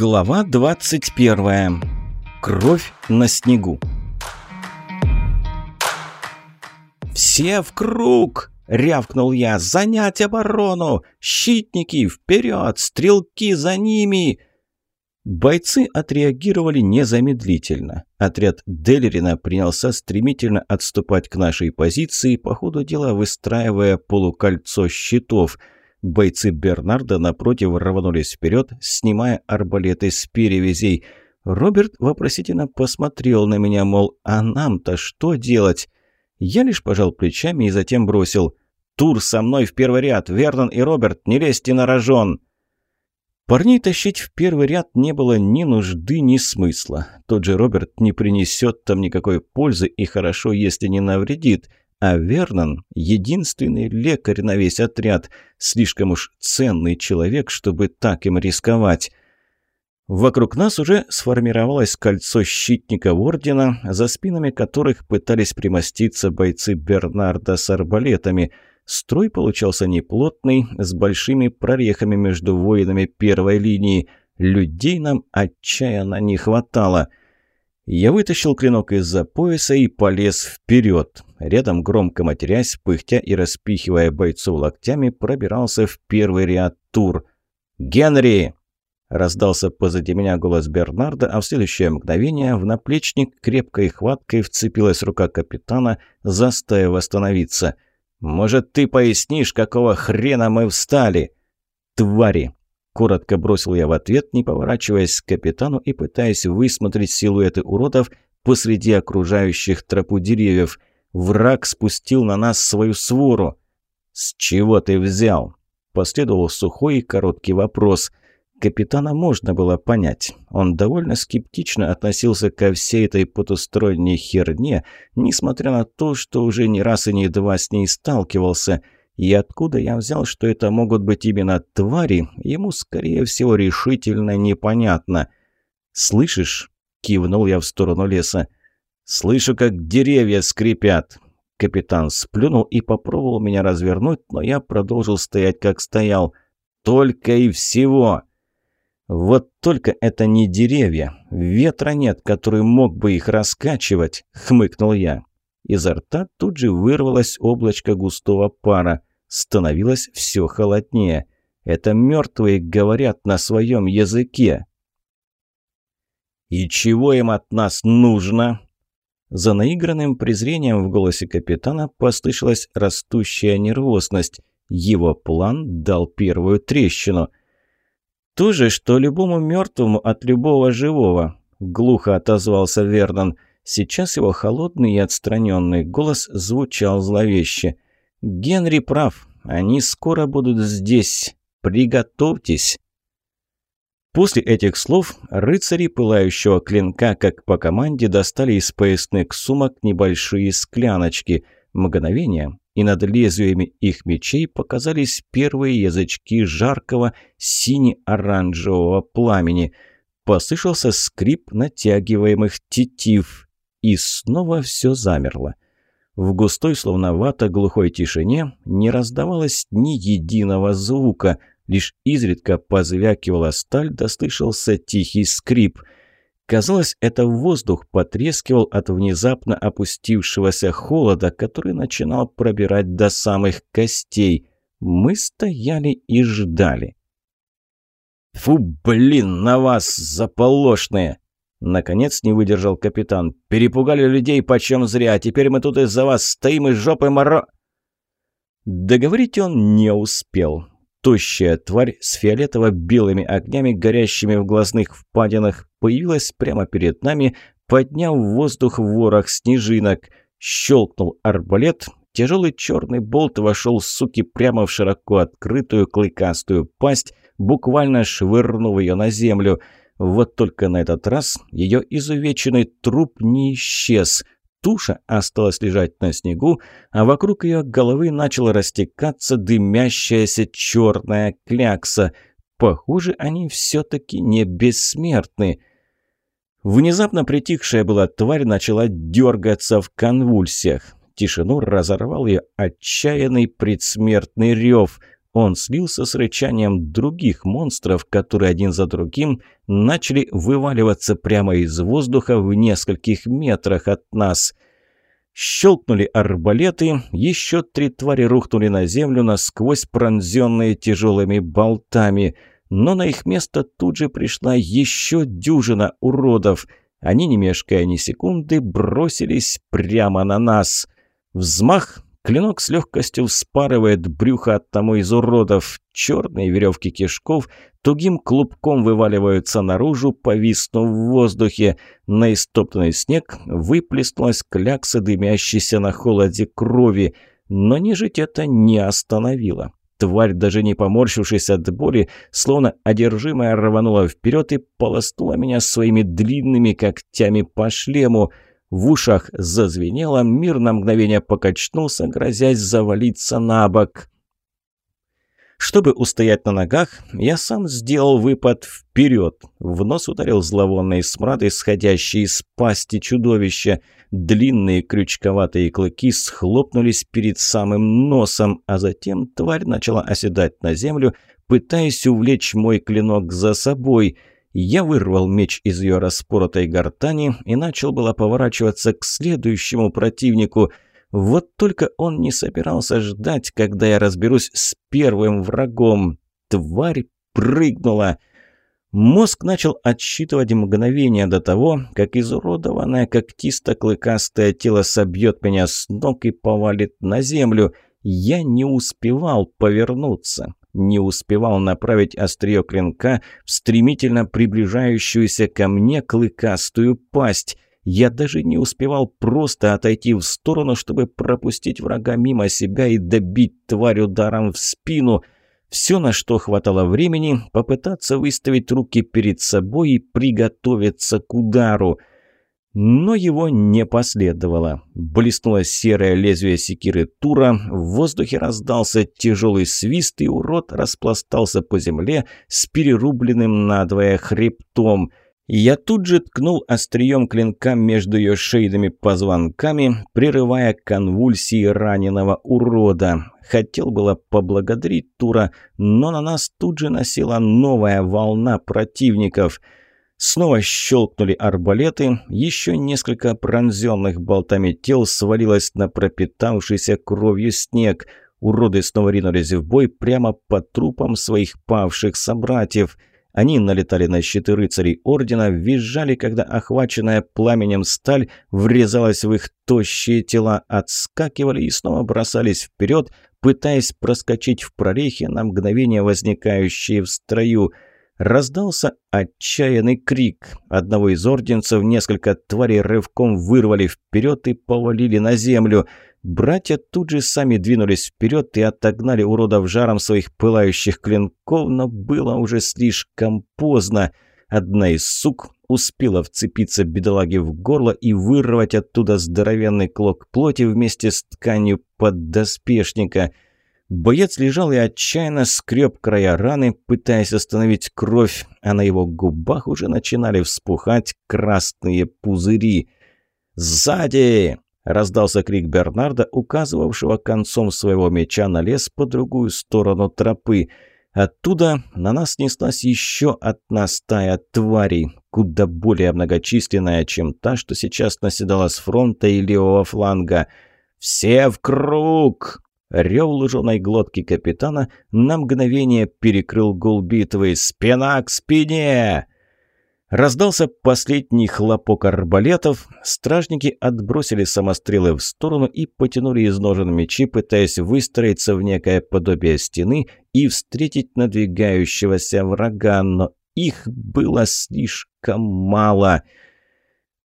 Глава 21. Кровь на снегу. «Все в круг!» — рявкнул я. «Занять оборону! Щитники вперед! Стрелки за ними!» Бойцы отреагировали незамедлительно. Отряд Делерина принялся стремительно отступать к нашей позиции, по ходу дела выстраивая полукольцо щитов — Бойцы Бернарда, напротив, рванулись вперед, снимая арбалеты с перевязей. Роберт вопросительно посмотрел на меня, мол, а нам-то что делать? Я лишь пожал плечами и затем бросил. «Тур со мной в первый ряд! Вернон и Роберт, не лезьте на рожон!» Парней тащить в первый ряд не было ни нужды, ни смысла. Тот же Роберт не принесет там никакой пользы и хорошо, если не навредит. А Вернон — единственный лекарь на весь отряд. Слишком уж ценный человек, чтобы так им рисковать. Вокруг нас уже сформировалось кольцо щитников Ордена, за спинами которых пытались примоститься бойцы Бернарда с арбалетами. Строй получался неплотный, с большими прорехами между воинами первой линии. Людей нам отчаянно не хватало — я вытащил клинок из-за пояса и полез вперед. Рядом, громко матерясь, пыхтя и распихивая бойцов локтями, пробирался в первый ряд тур. «Генри!» Раздался позади меня голос Бернарда, а в следующее мгновение в наплечник крепкой хваткой вцепилась рука капитана, заставив остановиться. «Может, ты пояснишь, какого хрена мы встали?» «Твари!» Коротко бросил я в ответ, не поворачиваясь к капитану и пытаясь высмотреть силуэты уродов посреди окружающих тропу деревьев. Враг спустил на нас свою свору. «С чего ты взял?» Последовал сухой и короткий вопрос. Капитана можно было понять. Он довольно скептично относился ко всей этой потусторонней херне, несмотря на то, что уже не раз и не два с ней сталкивался – и откуда я взял, что это могут быть именно твари, ему, скорее всего, решительно непонятно. «Слышишь?» — кивнул я в сторону леса. «Слышу, как деревья скрипят». Капитан сплюнул и попробовал меня развернуть, но я продолжил стоять, как стоял. «Только и всего!» «Вот только это не деревья. Ветра нет, который мог бы их раскачивать», — хмыкнул я. Изо рта тут же вырвалось облачко густого пара. Становилось все холоднее. Это мертвые говорят на своем языке. «И чего им от нас нужно?» За наигранным презрением в голосе капитана послышалась растущая нервозность. Его план дал первую трещину. «То же, что любому мертвому от любого живого», — глухо отозвался Вернон. Сейчас его холодный и отстраненный голос звучал зловеще — «Генри прав. Они скоро будут здесь. Приготовьтесь». После этих слов рыцари пылающего клинка, как по команде, достали из поясных сумок небольшие скляночки. Мгновение, и над лезвиями их мечей показались первые язычки жаркого сине-оранжевого пламени. Послышался скрип натягиваемых тетив, и снова все замерло. В густой, словно вата, глухой тишине не раздавалось ни единого звука, лишь изредка позвякивала сталь, да слышался тихий скрип. Казалось, это воздух потрескивал от внезапно опустившегося холода, который начинал пробирать до самых костей. Мы стояли и ждали. «Фу, блин, на вас, заполошные!» Наконец не выдержал капитан. «Перепугали людей почем зря, теперь мы тут из-за вас стоим и жопой моро...» Договорить он не успел. Тощая тварь с фиолетово-белыми огнями, горящими в глазных впадинах, появилась прямо перед нами, подняв в воздух ворох снежинок. Щелкнул арбалет, тяжелый черный болт вошел, суки, прямо в широко открытую клыкастую пасть, буквально швырнув ее на землю — вот только на этот раз ее изувеченный труп не исчез. Туша осталась лежать на снегу, а вокруг ее головы начала растекаться дымящаяся черная клякса. Похоже, они все-таки не бессмертны. Внезапно притихшая была тварь начала дергаться в конвульсиях. Тишину разорвал ее отчаянный предсмертный рев. Он слился с рычанием других монстров, которые один за другим начали вываливаться прямо из воздуха в нескольких метрах от нас. Щелкнули арбалеты, еще три твари рухнули на землю насквозь пронзенные тяжелыми болтами, но на их место тут же пришла еще дюжина уродов. Они, не мешкая ни секунды, бросились прямо на нас. Взмах, Клинок с легкостью вспарывает брюхо от тому из уродов. Черные веревки кишков тугим клубком вываливаются наружу, повиснув в воздухе. На истоптанный снег выплеснулась клякса, дымящаяся на холоде крови. Но нежить это не остановило. Тварь, даже не поморщившись от боли, словно одержимая рванула вперед и полоснула меня своими длинными когтями по шлему – в ушах зазвенело, мир на мгновение покачнулся, грозясь завалиться на бок. Чтобы устоять на ногах, я сам сделал выпад вперед. В нос ударил зловонный смрад, исходящий из пасти чудовища. Длинные крючковатые клыки схлопнулись перед самым носом, а затем тварь начала оседать на землю, пытаясь увлечь мой клинок за собой — я вырвал меч из ее распоротой гортани и начал было поворачиваться к следующему противнику. Вот только он не собирался ждать, когда я разберусь с первым врагом. Тварь прыгнула. Мозг начал отсчитывать мгновение до того, как изуродованное когтисто-клыкастое тело собьет меня с ног и повалит на землю. Я не успевал повернуться не успевал направить острие клинка в стремительно приближающуюся ко мне клыкастую пасть. Я даже не успевал просто отойти в сторону, чтобы пропустить врага мимо себя и добить тварь ударом в спину. Все, на что хватало времени, попытаться выставить руки перед собой и приготовиться к удару – но его не последовало. Блеснуло серое лезвие секиры Тура, в воздухе раздался тяжелый свист, и урод распластался по земле с перерубленным надвое хребтом. Я тут же ткнул острием клинка между ее шейными позвонками, прерывая конвульсии раненого урода. Хотел было поблагодарить Тура, но на нас тут же носила новая волна противников — Снова щелкнули арбалеты, еще несколько пронзенных болтами тел свалилось на пропитавшийся кровью снег. Уроды снова ринулись в бой прямо по трупам своих павших собратьев. Они налетали на щиты рыцарей Ордена, визжали, когда охваченная пламенем сталь врезалась в их тощие тела, отскакивали и снова бросались вперед, пытаясь проскочить в прорехи на мгновение возникающие в строю – Раздался отчаянный крик. Одного из орденцев несколько тварей рывком вырвали вперед и повалили на землю. Братья тут же сами двинулись вперед и отогнали уродов жаром своих пылающих клинков, но было уже слишком поздно. Одна из сук успела вцепиться бедолаге в горло и вырвать оттуда здоровенный клок плоти вместе с тканью поддоспешника – Боец лежал и отчаянно скреб края раны, пытаясь остановить кровь, а на его губах уже начинали вспухать красные пузыри. «Сзади!» — раздался крик Бернарда, указывавшего концом своего меча на лес по другую сторону тропы. Оттуда на нас неслась еще одна стая тварей, куда более многочисленная, чем та, что сейчас наседала с фронта и левого фланга. «Все в круг!» Рев луженой глотки капитана на мгновение перекрыл гул битвы. «Спина к спине!» Раздался последний хлопок арбалетов, стражники отбросили самострелы в сторону и потянули из ножен мечи, пытаясь выстроиться в некое подобие стены и встретить надвигающегося врага, но их было слишком мало —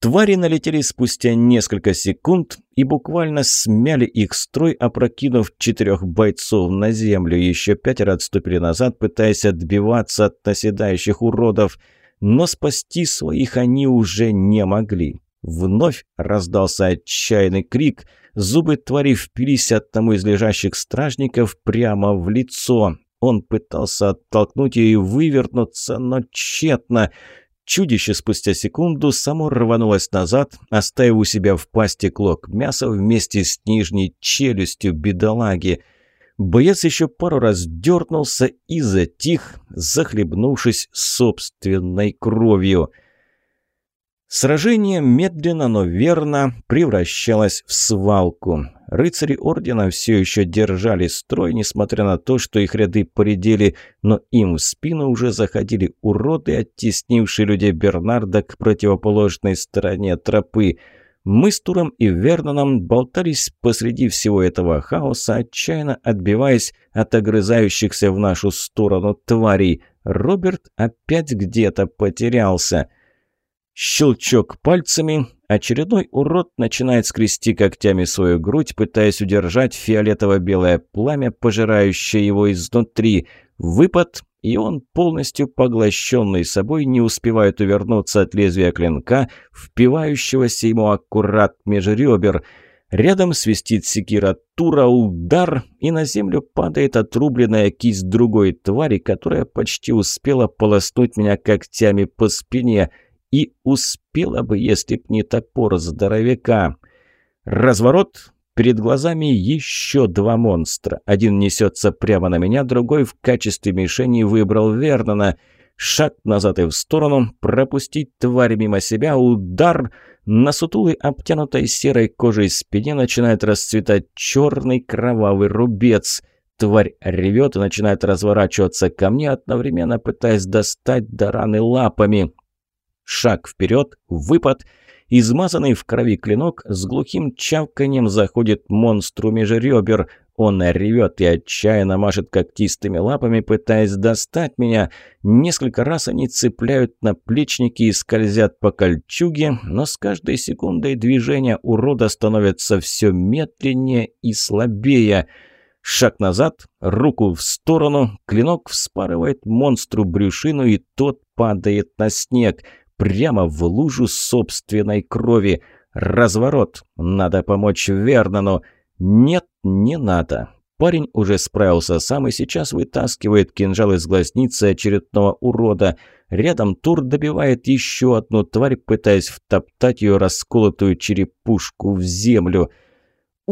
Твари налетели спустя несколько секунд и буквально смяли их строй, опрокинув четырех бойцов на землю. Еще пятеро отступили назад, пытаясь отбиваться от наседающих уродов. Но спасти своих они уже не могли. Вновь раздался отчаянный крик. Зубы твари впились одному из лежащих стражников прямо в лицо. Он пытался оттолкнуть ее и вывернуться, но тщетно. Чудище спустя секунду само рванулось назад, оставив у себя в пасти клок мяса вместе с нижней челюстью бедолаги. Боец еще пару раз дернулся и затих, захлебнувшись собственной кровью. Сражение медленно, но верно превращалось в свалку. Рыцари Ордена все еще держали строй, несмотря на то, что их ряды поредели, но им в спину уже заходили уроды, оттеснившие людей Бернарда к противоположной стороне тропы. Мы с Туром и Верноном болтались посреди всего этого хаоса, отчаянно отбиваясь от огрызающихся в нашу сторону тварей. Роберт опять где-то потерялся – Щелчок пальцами. Очередной урод начинает скрести когтями свою грудь, пытаясь удержать фиолетово-белое пламя, пожирающее его изнутри. Выпад, и он, полностью поглощенный собой, не успевает увернуться от лезвия клинка, впивающегося ему аккурат меж ребер. Рядом свистит секира Тура, удар, и на землю падает отрубленная кисть другой твари, которая почти успела полоснуть меня когтями по спине – и успела бы, если б не топор здоровяка. Разворот. Перед глазами еще два монстра. Один несется прямо на меня, другой в качестве мишени выбрал Вернона. Шаг назад и в сторону, пропустить тварь мимо себя, удар. На сутулой, обтянутой серой кожей спине начинает расцветать черный кровавый рубец. Тварь ревет и начинает разворачиваться ко мне, одновременно пытаясь достать до раны лапами. Шаг вперед, выпад. Измазанный в крови клинок с глухим чавканием заходит монстру меж ребер. Он ревет и отчаянно машет когтистыми лапами, пытаясь достать меня. Несколько раз они цепляют наплечники и скользят по кольчуге, но с каждой секундой движения урода становятся все медленнее и слабее. Шаг назад, руку в сторону, клинок вспарывает монстру брюшину, и тот падает на снег – прямо в лужу собственной крови. Разворот. Надо помочь Вернону. Нет, не надо. Парень уже справился сам и сейчас вытаскивает кинжал из глазницы очередного урода. Рядом Тур добивает еще одну тварь, пытаясь втоптать ее расколотую черепушку в землю.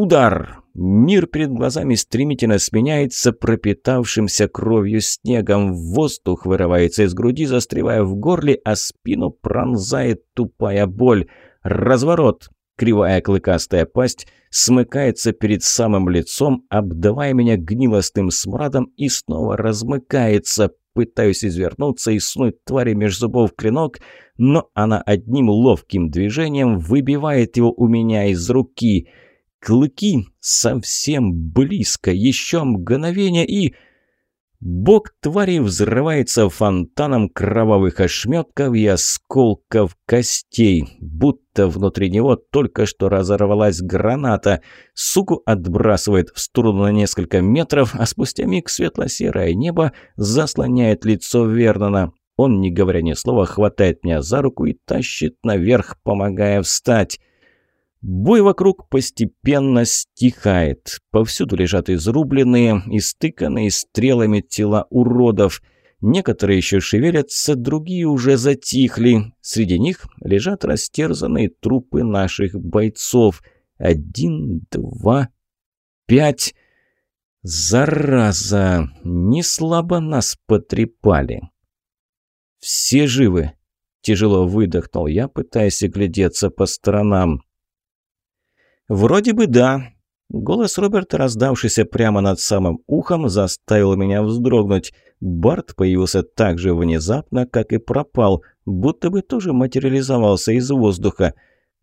Удар! Мир перед глазами стремительно сменяется пропитавшимся кровью снегом. Воздух вырывается из груди, застревая в горле, а спину пронзает тупая боль. Разворот. Кривая клыкастая пасть смыкается перед самым лицом, обдавая меня гнилостным смрадом и снова размыкается. Пытаюсь извернуться и снуть твари меж зубов клинок, но она одним ловким движением выбивает его у меня из руки – Клыки совсем близко, еще мгновение и... Бок твари взрывается фонтаном кровавых ошметков и осколков костей, будто внутри него только что разорвалась граната. Суку отбрасывает в сторону на несколько метров, а спустя миг светло-серое небо заслоняет лицо Вернона. Он, не говоря ни слова, хватает меня за руку и тащит наверх, помогая встать. Бой вокруг постепенно стихает. Повсюду лежат изрубленные, истыканные стрелами тела уродов. Некоторые еще шевелятся, другие уже затихли. Среди них лежат растерзанные трупы наших бойцов. Один, два, пять. Зараза! Не слабо нас потрепали. Все живы. Тяжело выдохнул я, пытаясь оглядеться по сторонам. «Вроде бы да». Голос Роберта, раздавшийся прямо над самым ухом, заставил меня вздрогнуть. Барт появился так же внезапно, как и пропал, будто бы тоже материализовался из воздуха.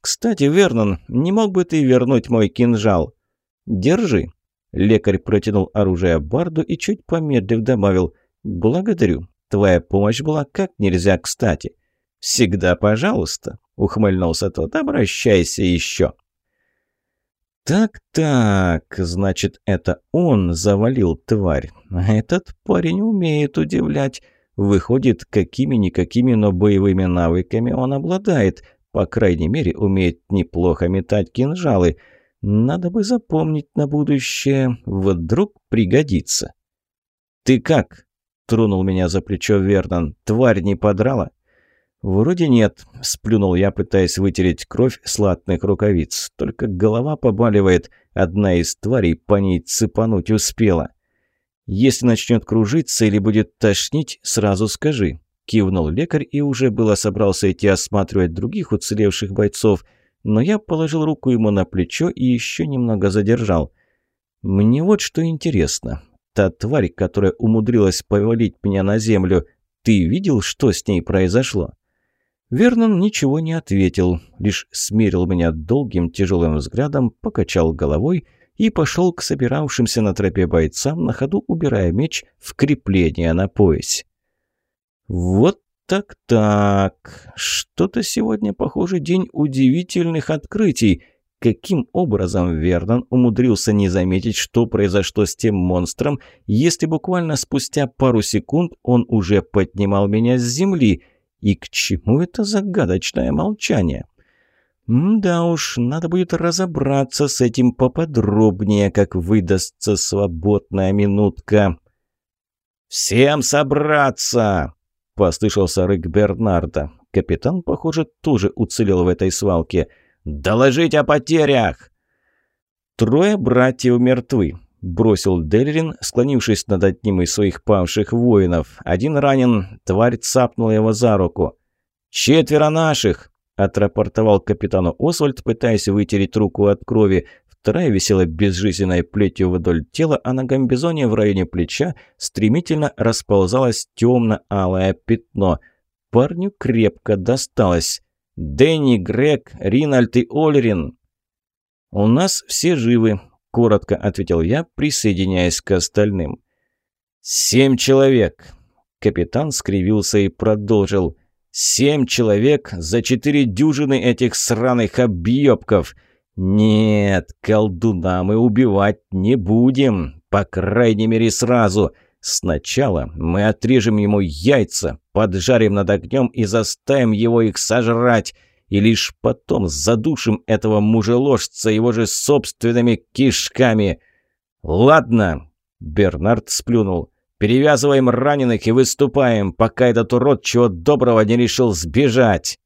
«Кстати, Вернон, не мог бы ты вернуть мой кинжал?» «Держи». Лекарь протянул оружие Барду и чуть помедлив добавил «Благодарю. Твоя помощь была как нельзя кстати». «Всегда пожалуйста», — ухмыльнулся тот, — «обращайся еще». «Так-так, значит, это он завалил тварь. Этот парень умеет удивлять. Выходит, какими-никакими, но боевыми навыками он обладает. По крайней мере, умеет неплохо метать кинжалы. Надо бы запомнить на будущее. Вдруг пригодится». «Ты как?» — тронул меня за плечо Вернон. «Тварь не подрала?» «Вроде нет», – сплюнул я, пытаясь вытереть кровь с латных рукавиц. «Только голова побаливает. Одна из тварей по ней цепануть успела». Если начнет кружиться или будет тошнить, сразу скажи. Кивнул лекарь и уже было собрался идти осматривать других уцелевших бойцов, но я положил руку ему на плечо и еще немного задержал. Мне вот что интересно. Та тварь, которая умудрилась повалить меня на землю, ты видел, что с ней произошло?» Вернон ничего не ответил, лишь смерил меня долгим тяжелым взглядом, покачал головой и пошел к собиравшимся на тропе бойцам, на ходу убирая меч в крепление на пояс. «Вот так-так. Что-то сегодня, похоже, день удивительных открытий. Каким образом Вернон умудрился не заметить, что произошло с тем монстром, если буквально спустя пару секунд он уже поднимал меня с земли? И к чему это загадочное молчание? да уж, надо будет разобраться с этим поподробнее, как выдастся свободная минутка. «Всем собраться!» – послышался рык Бернарда. Капитан, похоже, тоже уцелел в этой свалке – «Доложить о потерях!» «Трое братьев мертвы», – бросил Делерин, склонившись над одним из своих павших воинов. «Один ранен, тварь цапнула его за руку». «Четверо наших!» – отрапортовал капитану Освальд, пытаясь вытереть руку от крови. Вторая висела безжизненной плетью вдоль тела, а на гамбизоне в районе плеча стремительно расползалось темно-алое пятно. Парню крепко досталось. Дэнни, Грег, Ринальд и Ольрин. «У нас все живы», – коротко ответил я, присоединяясь к остальным. «Семь человек!» Капитан скривился и продолжил. «Семь человек за четыре дюжины этих сраных объебков! Нет, колдуна мы убивать не будем, по крайней мере сразу!» Сначала мы отрежем ему яйца, поджарим над огнем и заставим его их сожрать, и лишь потом задушим этого мужеложца его же собственными кишками. «Ладно», — Бернард сплюнул, — «перевязываем раненых и выступаем, пока этот урод чего доброго не решил сбежать».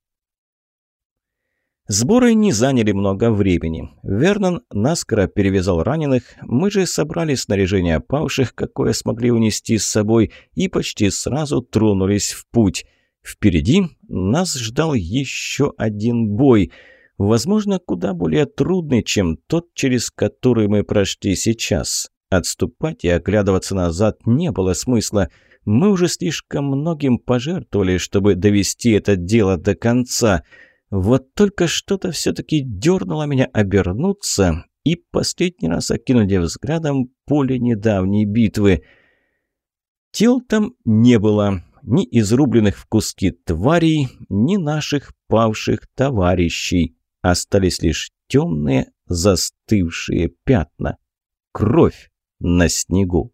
Сборы не заняли много времени. Вернон наскоро перевязал раненых, мы же собрали снаряжение павших, какое смогли унести с собой, и почти сразу тронулись в путь. Впереди нас ждал еще один бой, возможно, куда более трудный, чем тот, через который мы прошли сейчас. Отступать и оглядываться назад не было смысла. Мы уже слишком многим пожертвовали, чтобы довести это дело до конца – вот только что-то все-таки дернуло меня обернуться и последний раз окинуть взглядом поле недавней битвы. Тел там не было, ни изрубленных в куски тварей, ни наших павших товарищей. Остались лишь темные застывшие пятна. Кровь на снегу.